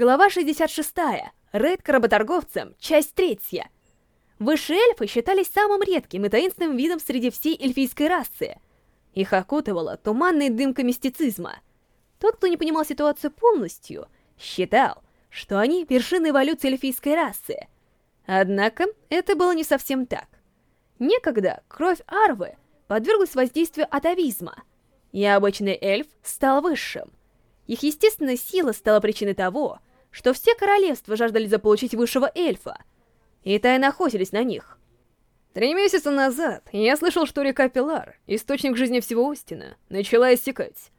Глава 66. Рейд к работорговцам. Часть третья. Высшие эльфы считались самым редким и таинственным видом среди всей эльфийской расы. Их окутывала туманная дымка мистицизма. Тот, кто не понимал ситуацию полностью, считал, что они — вершина эволюции эльфийской расы. Однако, это было не совсем так. Некогда кровь Арвы подверглась воздействию атовизма, и обычный эльф стал высшим. Их естественная сила стала причиной того, что все королевства жаждали заполучить высшего эльфа, и тайно охотились на них. Три месяца назад я слышал, что река Пилар, источник жизни всего Остина, начала иссякать.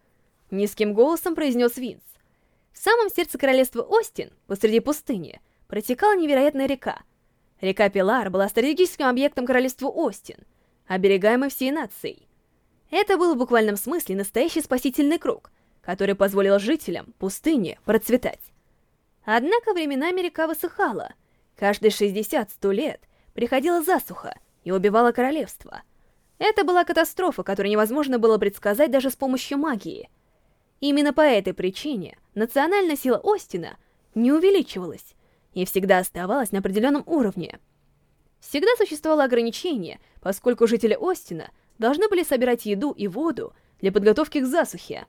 Низким голосом произнес Винс. В самом сердце королевства Остин, посреди пустыни, протекала невероятная река. Река Пилар была стратегическим объектом королевства Остин, оберегаемой всей нацией. Это был в буквальном смысле настоящий спасительный круг — который позволил жителям пустыни процветать. Однако временами река высыхала. Каждые 60-100 лет приходила засуха и убивала королевство. Это была катастрофа, которую невозможно было предсказать даже с помощью магии. Именно по этой причине национальная сила Остина не увеличивалась и всегда оставалась на определенном уровне. Всегда существовало ограничение, поскольку жители Остина должны были собирать еду и воду для подготовки к засухе.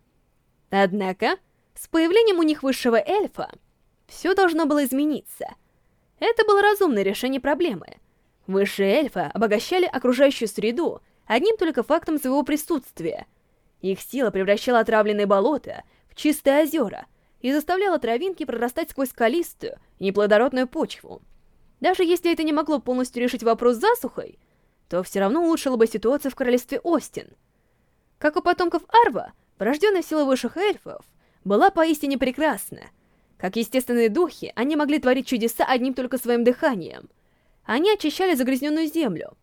Однако, с появлением у них высшего эльфа, все должно было измениться. Это было разумное решение проблемы. Высшие эльфы обогащали окружающую среду одним только фактом своего присутствия. Их сила превращала отравленные болота в чистые озера и заставляла травинки прорастать сквозь скалистую неплодородную почву. Даже если это не могло полностью решить вопрос с засухой, то все равно улучшило бы ситуацию в королевстве Остин. Как у потомков Арва, Порожденная сила высших эльфов была поистине прекрасна. Как естественные духи, они могли творить чудеса одним только своим дыханием. Они очищали загрязненную землю,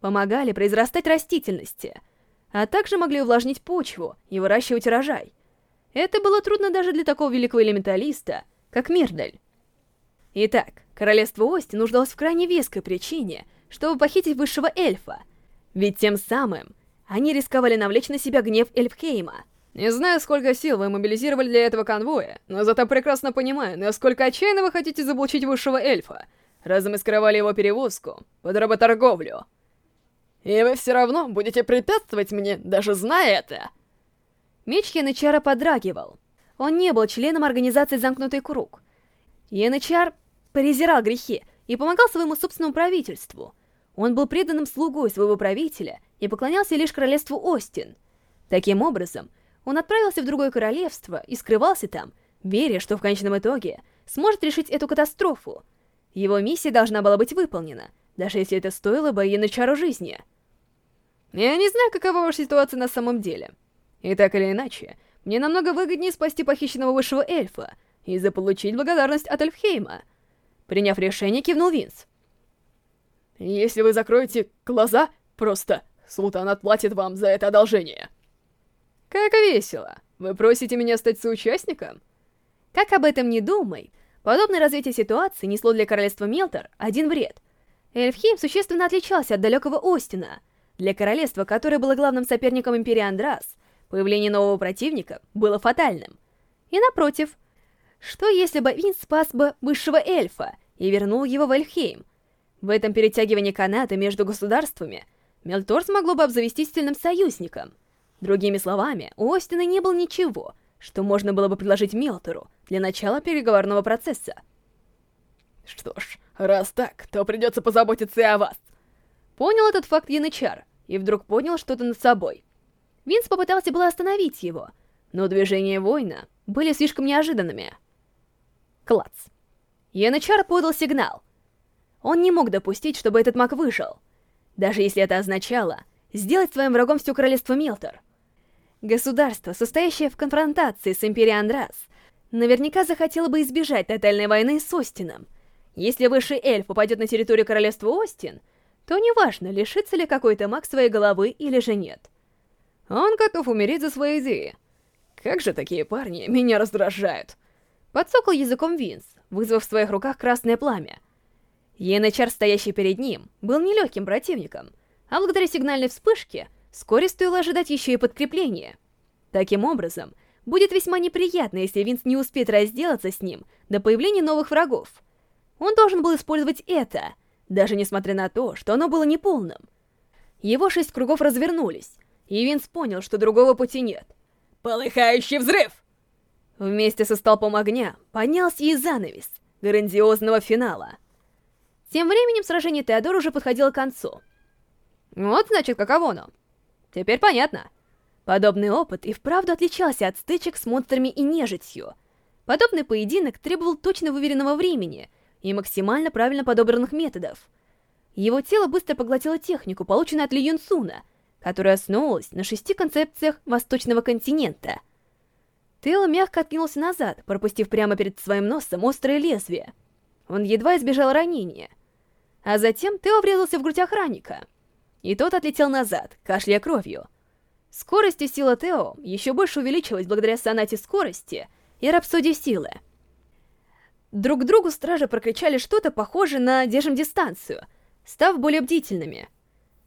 помогали произрастать растительности, а также могли увлажнить почву и выращивать урожай. Это было трудно даже для такого великого элементалиста, как Мирдаль. Итак, королевство Ости нуждалось в крайне веской причине, чтобы похитить высшего эльфа, ведь тем самым они рисковали навлечь на себя гнев Эльфхейма. Не знаю, сколько сил вы мобилизировали для этого конвоя, но зато прекрасно понимаю, насколько отчаянно вы хотите заблучить высшего эльфа, разом и скрывали его перевозку под работорговлю. И вы все равно будете препятствовать мне, даже зная это. Меч Янычара подрагивал. Он не был членом организации «Замкнутый круг». Янычар презирал грехи и помогал своему собственному правительству. Он был преданным слугой своего правителя и поклонялся лишь королевству Остин. Таким образом, он отправился в другое королевство и скрывался там, веря, что в конечном итоге сможет решить эту катастрофу. Его миссия должна была быть выполнена, даже если это стоило бы Янычару жизни. Я не знаю, какова ваша ситуация на самом деле. И так или иначе, мне намного выгоднее спасти похищенного высшего эльфа и заполучить благодарность от Эльфхейма. Приняв решение, кивнул Винс. Если вы закроете глаза, просто Султан отплатит вам за это одолжение. Как весело. Вы просите меня стать соучастником? Как об этом не думай, подобное развитие ситуации несло для королевства Мелтор один вред. Эльфхейм существенно отличался от далекого Остина. Для королевства, которое было главным соперником Империи Андрас, появление нового противника было фатальным. И напротив, что если бы Вин спас бы высшего эльфа и вернул его в Эльфхейм? В этом перетягивании каната между государствами – Мелтор могло бы обзавестись сильным союзником. Другими словами, у Остина не было ничего, что можно было бы предложить Мелтору для начала переговорного процесса. Что ж, раз так, то придется позаботиться и о вас. Понял этот факт Янычар, и вдруг понял что-то над собой. Винс попытался было остановить его, но движения воина были слишком неожиданными. Клац. Янычар подал сигнал. Он не мог допустить, чтобы этот маг выжил даже если это означало сделать своим врагом все королевство Милтор. Государство, состоящее в конфронтации с Империей Андрас, наверняка захотело бы избежать тотальной войны с Остином. Если высший эльф попадет на территорию королевства Остин, то неважно, лишится ли какой-то маг своей головы или же нет. Он готов умереть за свои идеи. Как же такие парни меня раздражают. Подсокал языком Винс, вызвав в своих руках красное пламя — Янычар, стоящий перед ним, был нелегким противником, а благодаря сигнальной вспышке вскоре стоило ожидать еще и подкрепления. Таким образом, будет весьма неприятно, если Винс не успеет разделаться с ним до появления новых врагов. Он должен был использовать это, даже несмотря на то, что оно было неполным. Его шесть кругов развернулись, и Винс понял, что другого пути нет. Полыхающий взрыв! Вместе со столпом огня поднялся и занавес грандиозного финала. Тем временем сражение Теодор уже подходило к концу. Вот, значит, каково оно. Теперь понятно. Подобный опыт и вправду отличался от стычек с монстрами и нежитью. Подобный поединок требовал точно выверенного времени и максимально правильно подобранных методов. Его тело быстро поглотило технику, полученную от Ли Юнсуна, которая основывалась на шести концепциях восточного континента. Тео мягко откинулся назад, пропустив прямо перед своим носом острое лезвие. Он едва избежал ранения. А затем Тео врезался в грудь охранника. И тот отлетел назад, кашляя кровью. Скорость и сила Тео еще больше увеличилась благодаря сонате скорости и рапсодии силы. Друг другу стражи прокричали что-то похожее на «держим дистанцию», став более бдительными.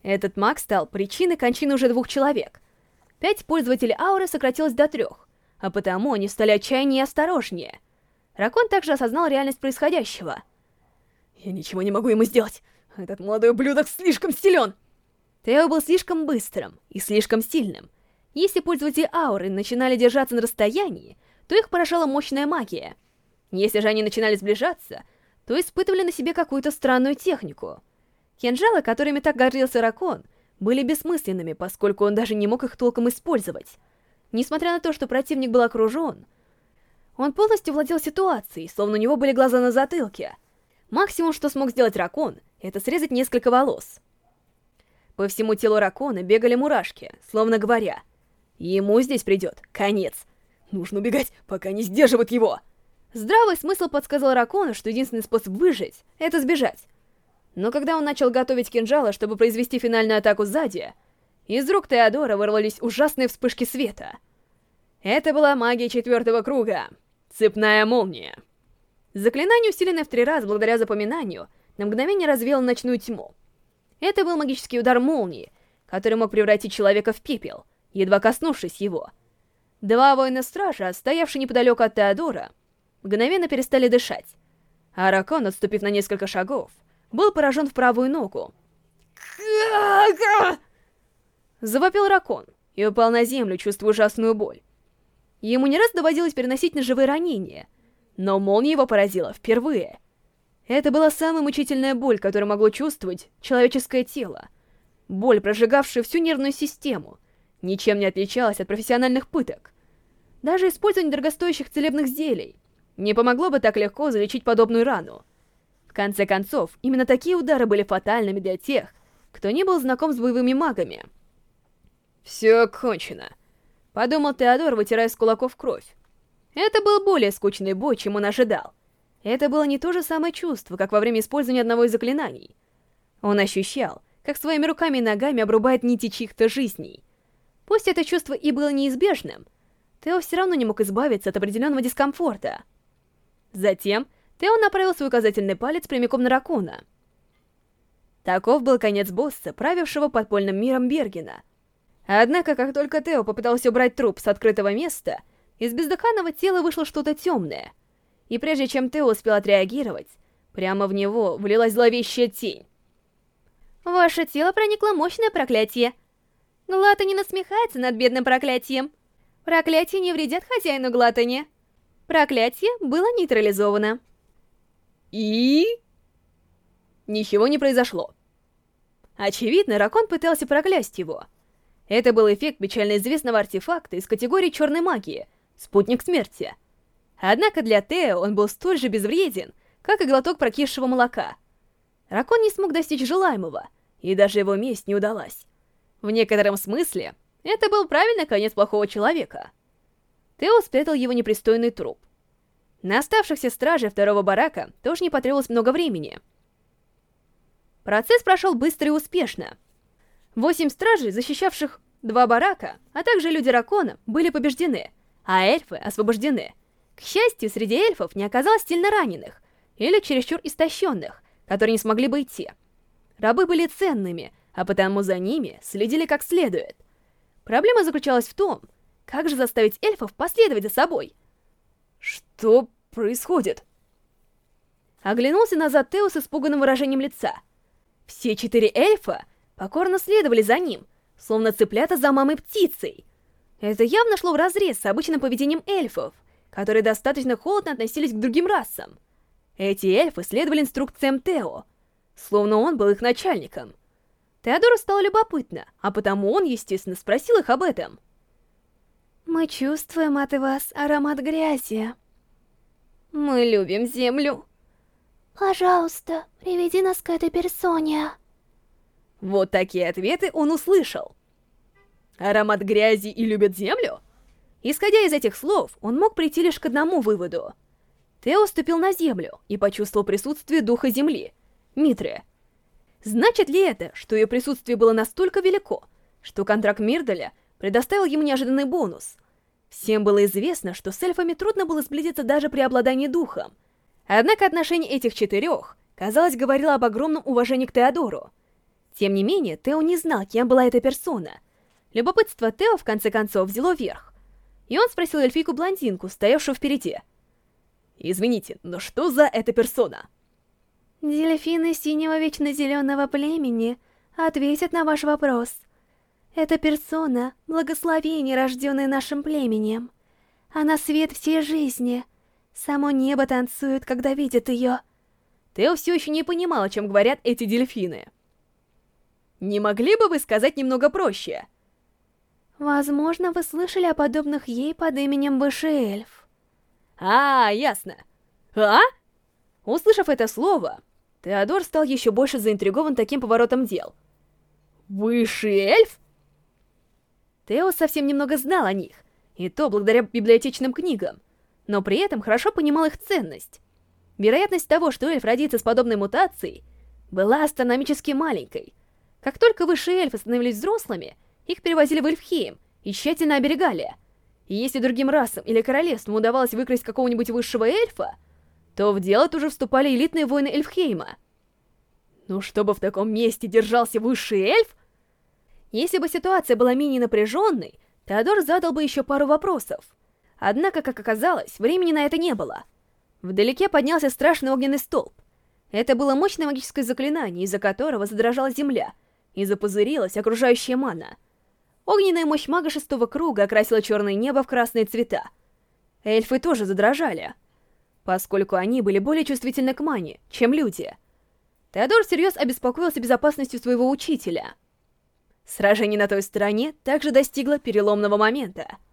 Этот маг стал причиной кончины уже двух человек. Пять пользователей ауры сократилось до трех, а потому они стали отчаяннее и осторожнее. Ракон также осознал реальность происходящего. «Я ничего не могу ему сделать! Этот молодой ублюдок слишком силен!» Тео был слишком быстрым и слишком сильным. Если пользователи ауры начинали держаться на расстоянии, то их поражала мощная магия. Если же они начинали сближаться, то испытывали на себе какую-то странную технику. Кинжалы, которыми так гордился Ракон, были бессмысленными, поскольку он даже не мог их толком использовать. Несмотря на то, что противник был окружен, он полностью владел ситуацией, словно у него были глаза на затылке. Максимум, что смог сделать Ракон, это срезать несколько волос. По всему телу Ракона бегали мурашки, словно говоря, «Ему здесь придет конец. Нужно убегать, пока не сдерживают его!» Здравый смысл подсказал Ракону, что единственный способ выжить — это сбежать. Но когда он начал готовить кинжалы, чтобы произвести финальную атаку сзади, из рук Теодора вырвались ужасные вспышки света. Это была магия четвертого круга. Цепная молния. Заклинание, усиленное в три раза благодаря запоминанию, на мгновение развеяло ночную тьму. Это был магический удар молнии, который мог превратить человека в пепел, едва коснувшись его. Два воина-стража, стоявшие неподалеку от Теодора, мгновенно перестали дышать. А Ракон, отступив на несколько шагов, был поражен в правую ногу. Завопил Ракон и упал на землю, чувствуя ужасную боль. Ему не раз доводилось переносить ножевые ранения, но молния его поразила впервые — это была самая мучительная боль, которую могло чувствовать человеческое тело. Боль, прожигавшая всю нервную систему, ничем не отличалась от профессиональных пыток. Даже использование дорогостоящих целебных зелий не помогло бы так легко залечить подобную рану. В конце концов, именно такие удары были фатальными для тех, кто не был знаком с боевыми магами. «Все кончено», — подумал Теодор, вытирая с кулаков кровь. Это был более скучный бой, чем он ожидал. Это было не то же самое чувство, как во время использования одного из заклинаний. Он ощущал, как своими руками и ногами обрубает нити чьих-то жизней. Пусть это чувство и было неизбежным, Тео все равно не мог избавиться от определенного дискомфорта. Затем Тео направил свой указательный палец прямиком на Ракуна. Таков был конец босса, правившего подпольным миром Бергена. Однако, как только Тео попытался убрать труп с открытого места, из бездыханного тела вышло что-то темное — и прежде чем ты успел отреагировать, прямо в него влилась зловещая тень. Ваше тело проникло мощное проклятие. Глатани насмехается над бедным проклятием. Проклятие не вредят хозяину Глатани. Проклятие было нейтрализовано. И... Ничего не произошло. Очевидно, Ракон пытался проклясть его. Это был эффект печально известного артефакта из категории черной магии — спутник смерти — Однако для Тео он был столь же безвреден, как и глоток прокисшего молока. Ракон не смог достичь желаемого, и даже его месть не удалась. В некотором смысле, это был правильный конец плохого человека. Тео спрятал его непристойный труп. На оставшихся страже второго барака тоже не потребовалось много времени. Процесс прошел быстро и успешно. Восемь стражей, защищавших два барака, а также люди Ракона, были побеждены, а эльфы освобождены — к счастью, среди эльфов не оказалось сильно раненых или чересчур истощенных, которые не смогли бы идти. Рабы были ценными, а потому за ними следили как следует. Проблема заключалась в том, Как же заставить эльфов последовать за собой? Что происходит? Оглянулся назад Тео с испуганным выражением лица. Все четыре эльфа покорно следовали за ним, словно цыплята за мамой птицей. Это явно шло вразрез с обычным поведением эльфов, которые достаточно холодно относились к другим расам. Эти эльфы следовали инструкциям Тео, словно он был их начальником. Теодору стало любопытно, а потому он, естественно, спросил их об этом. «Мы чувствуем от вас аромат грязи. Мы любим землю». «Пожалуйста, приведи нас к этой персоне». Вот такие ответы он услышал. Аромат грязи и любят землю? Исходя из этих слов, он мог прийти лишь к одному выводу. Тео ступил на землю и почувствовал присутствие духа земли, Митры. Значит ли это, что ее присутствие было настолько велико, что контракт Мирдаля предоставил ему неожиданный бонус? Всем было известно, что с эльфами трудно было сблизиться даже при обладании духом. Однако отношение этих четырех, казалось, говорило об огромном уважении к Теодору. Тем не менее, Тео не знал, кем была эта персона. Любопытство Тео, в конце концов, взяло верх. И он спросил эльфийку-блондинку, стоявшую впереди. «Извините, но что за эта персона?» Дельфины синего вечно зеленого племени ответят на ваш вопрос. Это персона, благословение, рожденное нашим племенем. Она свет всей жизни. Само небо танцует, когда видит ее. Тео все еще не понимал, о чем говорят эти дельфины. Не могли бы вы сказать немного проще? Возможно, вы слышали о подобных ей под именем Эльф. А, ясно. А? Услышав это слово, Теодор стал еще больше заинтригован таким поворотом дел. Высший эльф? Тео совсем немного знал о них, и то благодаря библиотечным книгам, но при этом хорошо понимал их ценность. Вероятность того, что эльф родится с подобной мутацией, была астрономически маленькой, как только высшие эльфы становились взрослыми, их перевозили в Эльфхейм и тщательно оберегали. И если другим расам или королевствам удавалось выкрасть какого-нибудь высшего эльфа, то в дело тут же вступали элитные воины Эльфхейма. Ну, чтобы в таком месте держался высший эльф? Если бы ситуация была менее напряженной, Теодор задал бы еще пару вопросов. Однако, как оказалось, времени на это не было. Вдалеке поднялся страшный огненный столб. Это было мощное магическое заклинание, из-за которого задрожала земля, и запузырилась окружающая мана. Огненная мощь мага шестого круга окрасила черное небо в красные цвета. Эльфы тоже задрожали, поскольку они были более чувствительны к мане, чем люди. Теодор всерьез обеспокоился безопасностью своего учителя. Сражение на той стороне также достигло переломного момента —